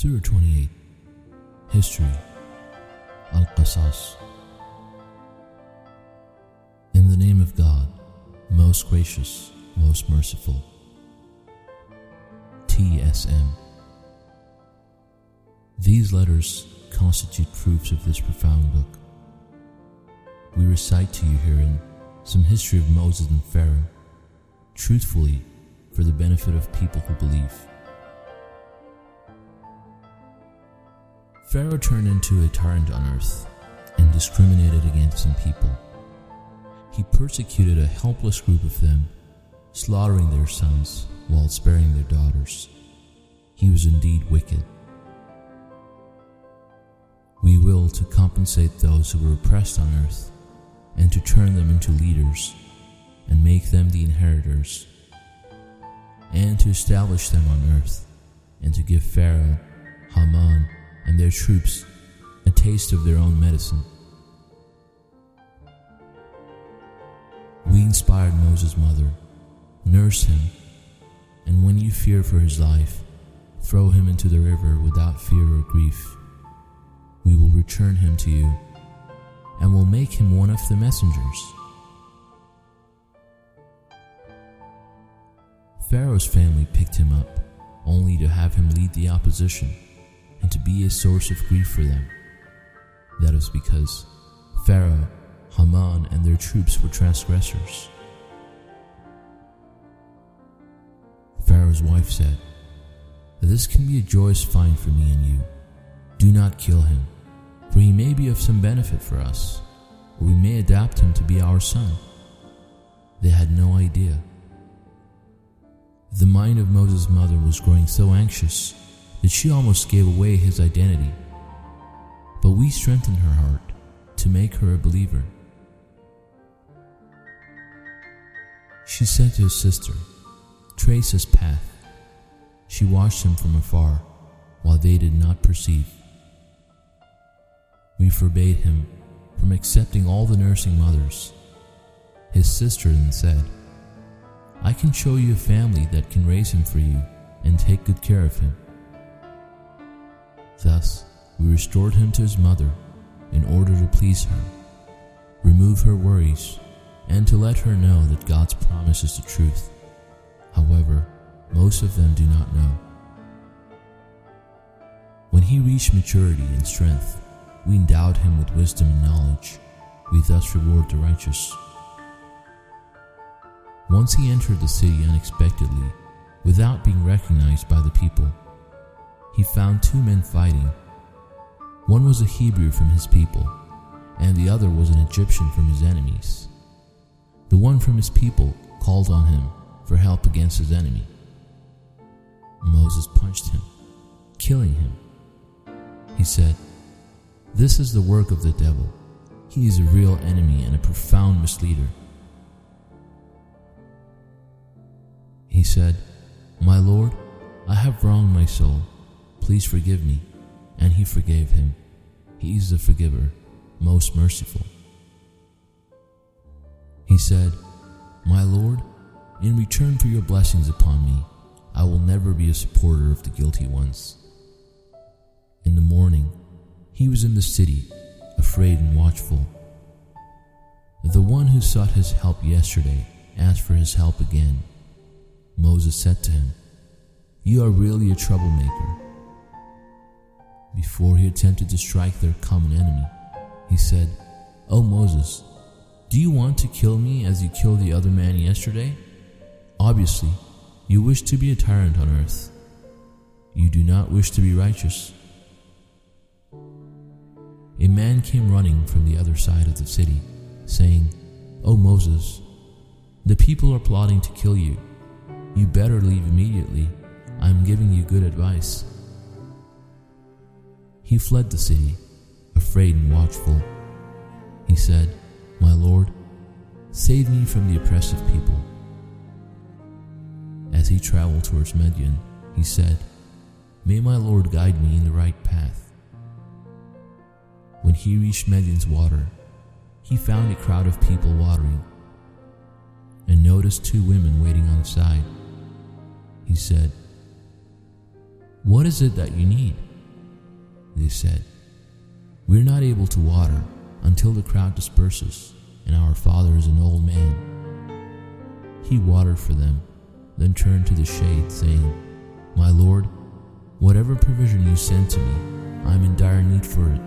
Surah 28 History Al Qasas In the name of God, most gracious, most merciful. TSM These letters constitute proofs of this profound book. We recite to you herein some history of Moses and Pharaoh, truthfully for the benefit of people who believe. Pharaoh turned into a tyrant on earth and discriminated against some people. He persecuted a helpless group of them, slaughtering their sons while sparing their daughters. He was indeed wicked. We will to compensate those who were oppressed on earth and to turn them into leaders and make them the inheritors and to establish them on earth and to give Pharaoh, Haman, and their troops a taste of their own medicine. We inspired Moses' mother, nurse him, and when you fear for his life, throw him into the river without fear or grief. We will return him to you, and will make him one of the messengers. Pharaoh's family picked him up, only to have him lead the opposition and to be a source of grief for them. That is because Pharaoh, Haman, and their troops were transgressors. Pharaoh's wife said, This can be a joyous find for me and you. Do not kill him, for he may be of some benefit for us, or we may adapt him to be our son. They had no idea. The mind of Moses' mother was growing so anxious that she almost gave away his identity. But we strengthened her heart to make her a believer. She said to his sister, Trace his path. She watched him from afar, while they did not perceive. We forbade him from accepting all the nursing mothers. His sister then said, I can show you a family that can raise him for you and take good care of him. Thus, we restored him to his mother in order to please her, remove her worries, and to let her know that God's promise is the truth. However, most of them do not know. When he reached maturity and strength, we endowed him with wisdom and knowledge. We thus reward the righteous. Once he entered the city unexpectedly, without being recognized by the people, he found two men fighting. One was a Hebrew from his people, and the other was an Egyptian from his enemies. The one from his people called on him for help against his enemy. Moses punched him, killing him. He said, This is the work of the devil. He is a real enemy and a profound misleader. He said, My Lord, I have wronged my soul. Please forgive me. And he forgave him. He is the forgiver, most merciful. He said, My Lord, in return for your blessings upon me, I will never be a supporter of the guilty ones. In the morning, he was in the city, afraid and watchful. The one who sought his help yesterday asked for his help again. Moses said to him, You are really a troublemaker. Before he attempted to strike their common enemy, he said, O Moses, do you want to kill me as you killed the other man yesterday? Obviously, you wish to be a tyrant on earth. You do not wish to be righteous. A man came running from the other side of the city, saying, O Moses, the people are plotting to kill you. You better leave immediately. I am giving you good advice. He fled the city, afraid and watchful. He said, My Lord, save me from the oppressive people. As he traveled towards Midian, he said, May my Lord guide me in the right path. When he reached Midian's water, he found a crowd of people watering and noticed two women waiting on the side. He said, What is it that you need? They said. We're not able to water until the crowd disperses, and our father is an old man. He watered for them, then turned to the shade, saying, My Lord, whatever provision you send to me, I'm in dire need for it.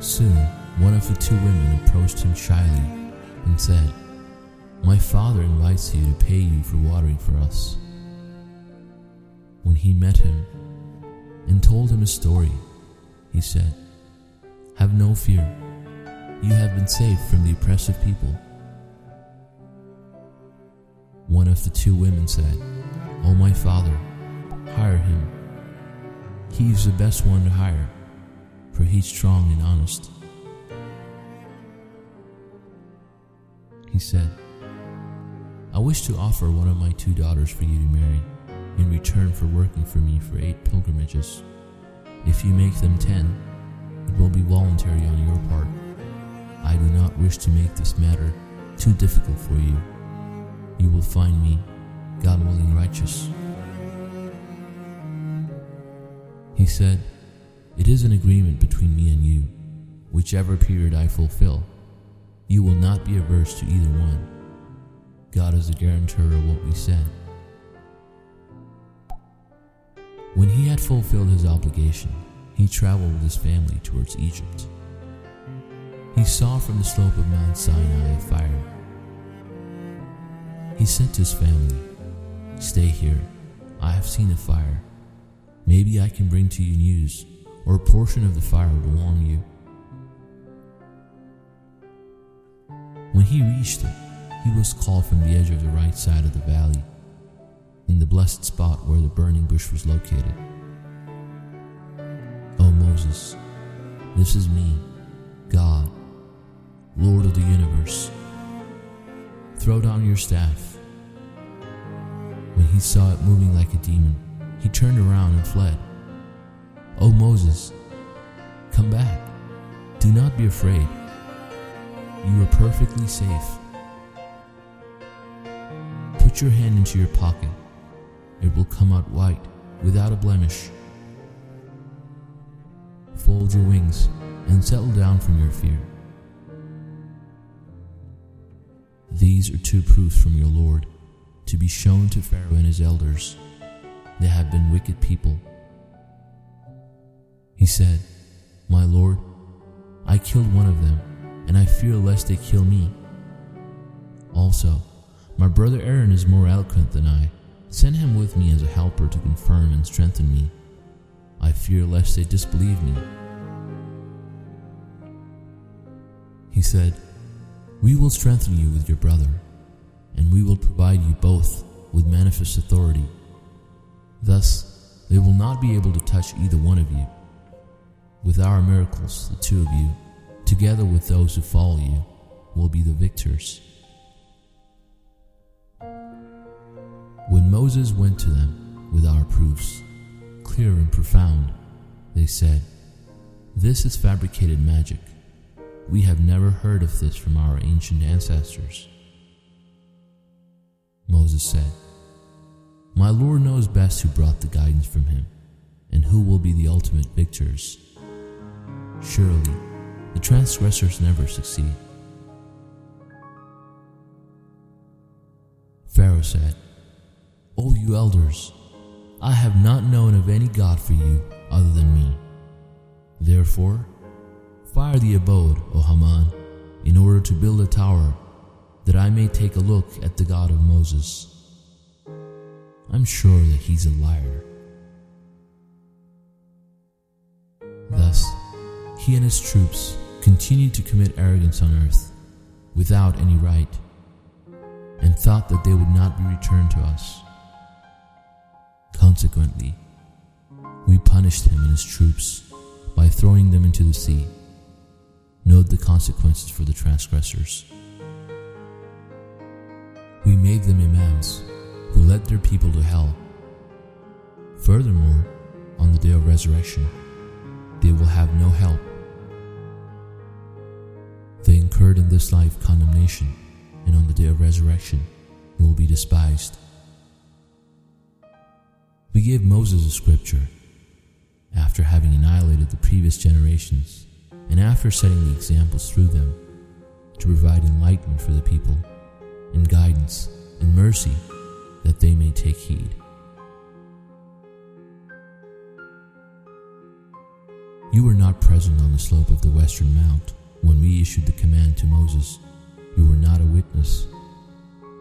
Soon, one of the two women approached him shyly and said, My father invites you to pay you for watering for us. When he met him and told him his story, he said, Have no fear. You have been saved from the oppressive people. One of the two women said, Oh, my father, hire him. He is the best one to hire, for he's strong and honest. He said, I wish to offer one of my two daughters for you to marry in return for working for me for eight pilgrimages. If you make them ten, it will be voluntary on your part. I do not wish to make this matter too difficult for you. You will find me, God willing, righteous. He said, It is an agreement between me and you. Whichever period I fulfill, you will not be averse to either one. God is the guarantor of what we said. When he had fulfilled his obligation, he traveled with his family towards Egypt. He saw from the slope of Mount Sinai a fire. He said to his family, Stay here. I have seen a fire. Maybe I can bring to you news, or a portion of the fire to warm you. When he reached it, he was called from the edge of the right side of the valley, in the blessed spot where the burning bush was located. O Moses, this is me, God, Lord of the universe. Throw down your staff. When he saw it moving like a demon, he turned around and fled. O Moses, come back. Do not be afraid. You are perfectly safe. Put your hand into your pocket. It will come out white, without a blemish. Fold your wings and settle down from your fear. These are two proofs from your Lord to be shown to Pharaoh and his elders. They have been wicked people. He said, My Lord, I killed one of them, and I fear lest they kill me. Also, my brother Aaron is more eloquent than I. Send him with me as a helper to confirm and strengthen me. I fear lest they disbelieve me. He said, We will strengthen you with your brother, and we will provide you both with manifest authority. Thus, they will not be able to touch either one of you. With our miracles, the two of you, together with those who follow you, will be the victors. When Moses went to them with our proofs, clear and profound, they said, This is fabricated magic. We have never heard of this from our ancient ancestors. Moses said, My Lord knows best who brought the guidance from him, and who will be the ultimate victors. Surely, the transgressors never succeed. Pharaoh said, O you elders, I have not known of any God for you other than me. Therefore, fire the abode, O Haman, in order to build a tower, that I may take a look at the God of Moses. I'm sure that he's a liar. Thus, he and his troops continued to commit arrogance on earth without any right, and thought that they would not be returned to us. Consequently, we punished him and his troops by throwing them into the sea. Note the consequences for the transgressors. We made them imams who led their people to hell. Furthermore, on the day of resurrection, they will have no help. They incurred in this life condemnation, and on the day of resurrection, they will be despised. We gave Moses a scripture after having annihilated the previous generations and after setting the examples through them to provide enlightenment for the people and guidance and mercy that they may take heed. You were not present on the slope of the western mount when we issued the command to Moses. You were not a witness.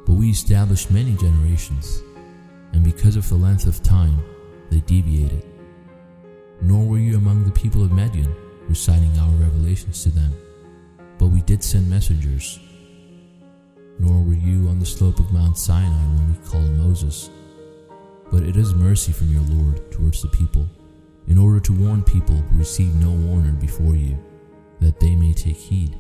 But we established many generations, and because of the length of time, they deviated. Nor were you among the people of Midian, reciting our revelations to them, but we did send messengers. Nor were you on the slope of Mount Sinai when we called Moses. But it is mercy from your Lord towards the people in order to warn people who receive no warner before you, that they may take heed.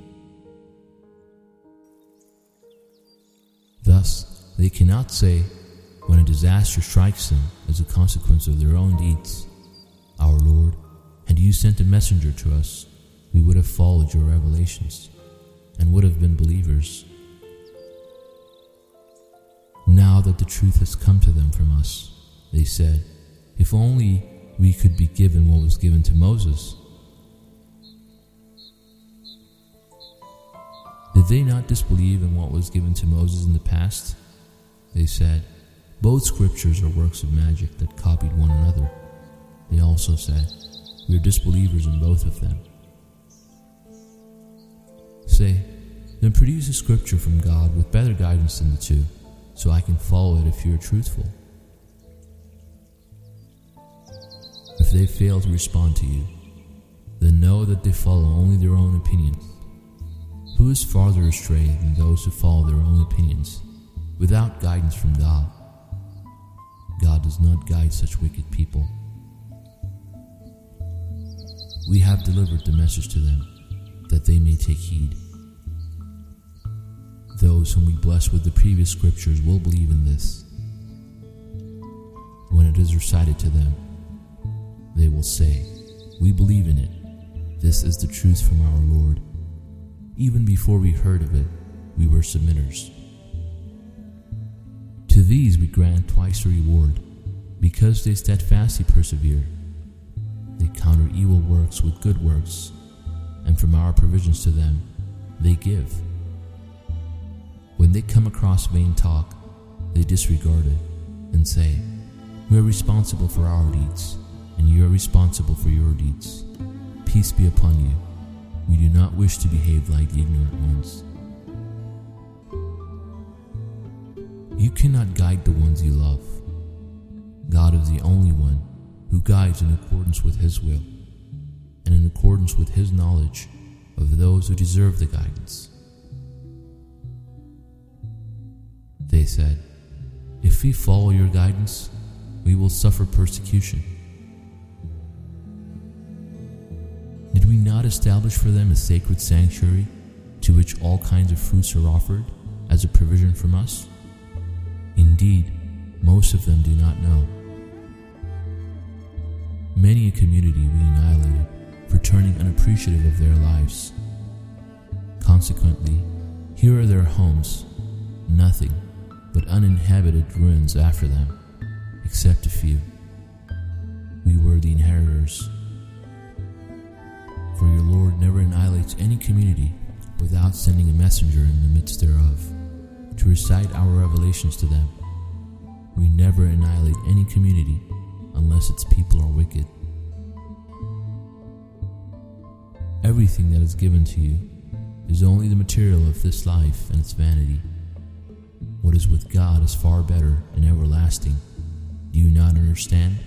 Thus, they cannot say, when a disaster strikes them as a consequence of their own deeds, Our Lord, had you sent a messenger to us, we would have followed your revelations and would have been believers. Now that the truth has come to them from us, they said, if only we could be given what was given to Moses. Did they not disbelieve in what was given to Moses in the past? They said, Both scriptures are works of magic that copied one another. They also said, We are disbelievers in both of them. Say, then produce a scripture from God with better guidance than the two, so I can follow it if you are truthful. If they fail to respond to you, then know that they follow only their own opinions. Who is farther astray than those who follow their own opinions without guidance from God? God does not guide such wicked people. We have delivered the message to them that they may take heed. Those whom we bless with the previous scriptures will believe in this. When it is recited to them, they will say, We believe in it. This is the truth from our Lord. Even before we heard of it, we were submitters. To these we grant twice the reward, because they steadfastly persevere. They counter evil works with good works, and from our provisions to them they give. When they come across vain talk, they disregard it and say, We are responsible for our deeds and you are responsible for your deeds. Peace be upon you. We do not wish to behave like the ignorant ones. You cannot guide the ones you love. God is the only one who guides in accordance with His will and in accordance with His knowledge of those who deserve the guidance. They said, If we follow your guidance, we will suffer persecution. Did we not establish for them a sacred sanctuary to which all kinds of fruits are offered as a provision from us? Indeed, most of them do not know. Many a community we annihilated for turning unappreciative of their lives. Consequently, here are their homes, nothing but uninhabited ruins after them, except a few. We were the inheritors for your Lord never annihilates any community without sending a messenger in the midst thereof to recite our revelations to them. We never annihilate any community unless its people are wicked. Everything that is given to you is only the material of this life and its vanity. What is with God is far better and everlasting. Do you not understand?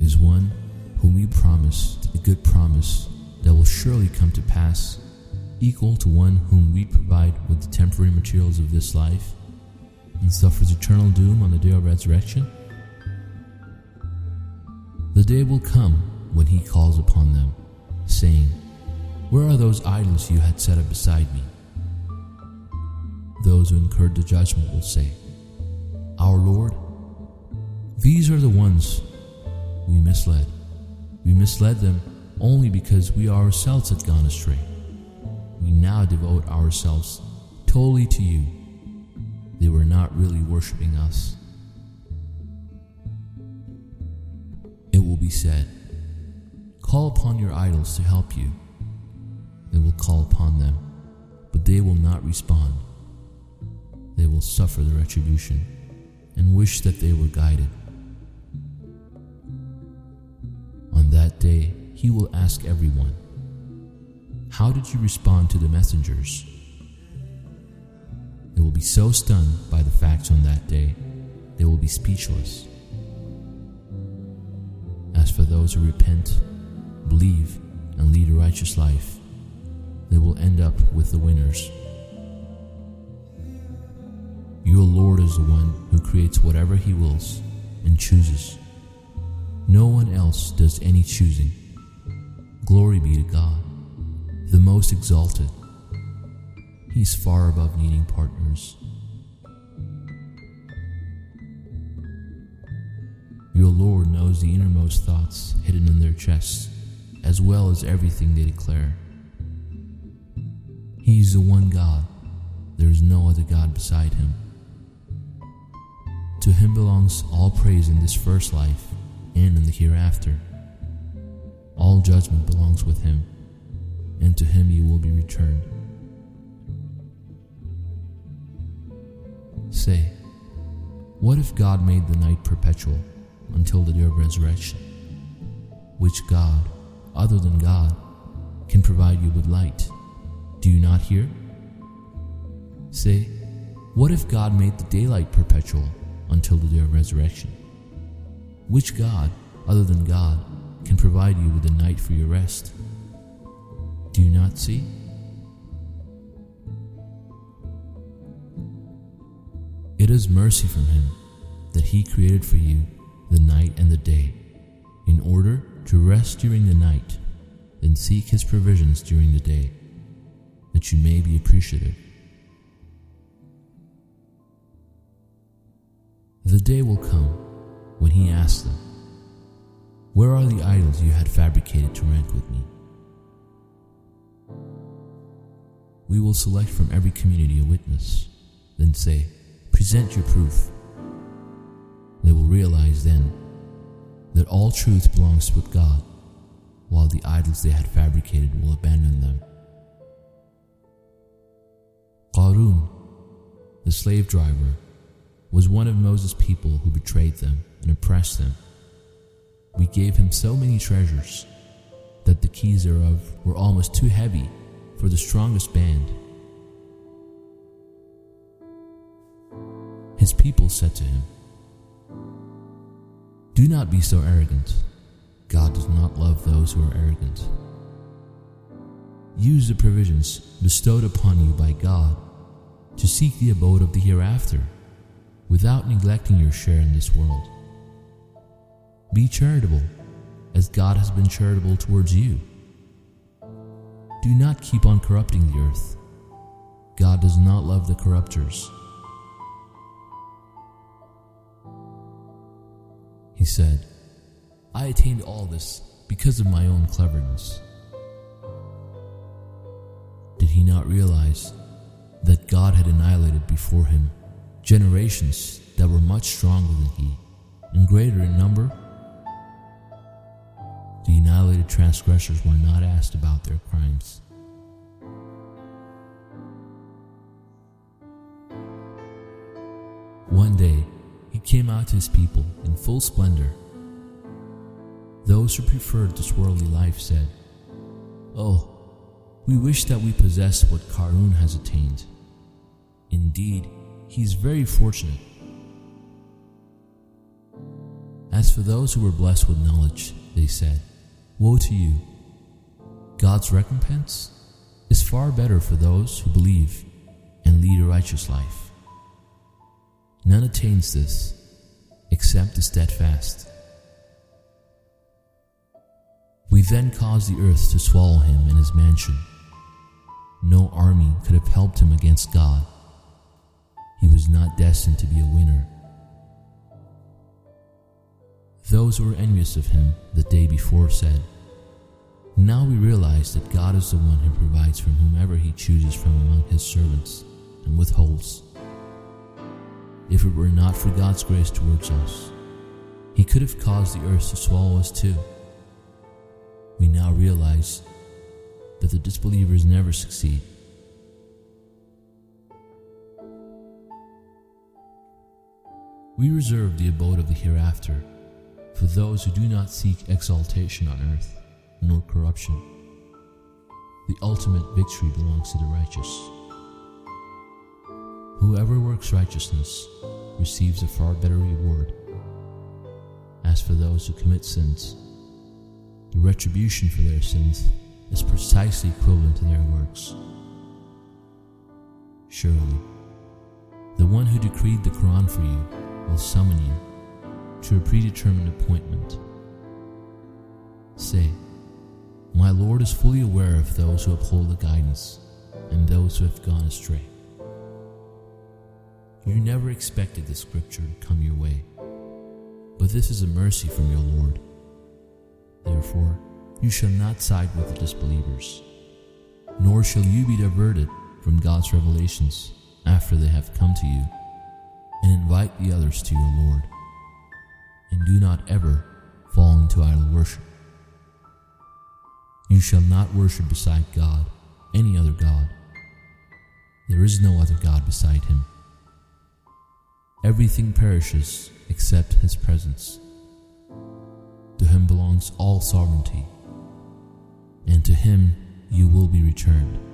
is one whom you promised a good promise that will surely come to pass, equal to one whom we provide with the temporary materials of this life and suffers eternal doom on the day of resurrection? The day will come when he calls upon them, saying, Where are those idols you had set up beside me? Those who incurred the judgment will say, Our Lord, these are the ones we misled. We misled them only because we ourselves had gone astray. We now devote ourselves totally to you. they were not really worshipping us. It will be said, Call upon your idols to help you. They will call upon them, but they will not respond. They will suffer the retribution and wish that they were guided. On that day, he will ask everyone, How did you respond to the messengers? They will be so stunned by the facts on that day, they will be speechless. As for those who repent, believe, and lead a righteous life, they will end up with the winners. Your Lord is the one who creates whatever He wills and chooses. No one else does any choosing. Glory be to God, the most exalted. He's far above needing partners. Your Lord knows the innermost thoughts hidden in their chests, as well as everything they declare. He is the one God, there is no other God beside him. To him belongs all praise in this first life and in the hereafter. All judgment belongs with him, and to him you will be returned. Say, what if God made the night perpetual until the day of resurrection? Which God, other than God, can provide you with light? Do you not hear? Say, what if God made the daylight perpetual until the day of resurrection? Which God, other than God, can provide you with a night for your rest? Do you not see? It is mercy from Him that He created for you the night and the day, in order to rest during the night and seek His provisions during the day, that you may be appreciative. The day will come when He asks them, Where are the idols you had fabricated to rank with me? We will select from every community a witness, then say, Present your proof. They will realize then that all truth belongs with God, while the idols they had fabricated will abandon them. Qarun, the slave driver, was one of Moses' people who betrayed them and oppressed them. We gave him so many treasures that the keys thereof were almost too heavy for the strongest band. His people said to him, Do not be so arrogant. God does not love those who are arrogant. Use the provisions bestowed upon you by God to seek the abode of the hereafter without neglecting your share in this world. Be charitable as God has been charitable towards you. Do not keep on corrupting the earth. God does not love the corruptors. He said, I attained all this because of my own cleverness. Did he not realize that God had annihilated before him generations that were much stronger than he and greater in number? The annihilated transgressors were not asked about their crimes. One day, he came out to his people in full splendor. Those who preferred this worldly life said, Oh, we wish that we possessed what Qarun has attained. Indeed, he is very fortunate. As for those who were blessed with knowledge, they said, Woe to you! God's recompense is far better for those who believe and lead a righteous life. None attains this except the steadfast. We then caused the earth to swallow him in his mansion. No army could have helped him against God. He was not destined to be a winner. Those who were envious of him the day before said, Now we realize that God is the one who provides from whomever he chooses from among his servants and withholds if it were not for God's grace towards us. He could have caused the earth to swallow us too. We now realize that the disbelievers never succeed. We reserve the abode of the hereafter for those who do not seek exaltation on earth, nor corruption. The ultimate victory belongs to the righteous. Whoever works righteousness receives a far better reward. As for those who commit sins, the retribution for their sins is precisely equivalent to their works. Surely, the one who decreed the Quran for you will summon you to a predetermined appointment. Say, My Lord is fully aware of those who uphold the guidance and those who have gone astray. You never expected the scripture to come your way, but this is a mercy from your Lord. Therefore, you shall not side with the disbelievers, nor shall you be diverted from God's revelations after they have come to you, and invite the others to your Lord. And do not ever fall into idol worship. You shall not worship beside God any other God. There is no other God beside him. Everything perishes except his presence. To him belongs all sovereignty, and to him you will be returned.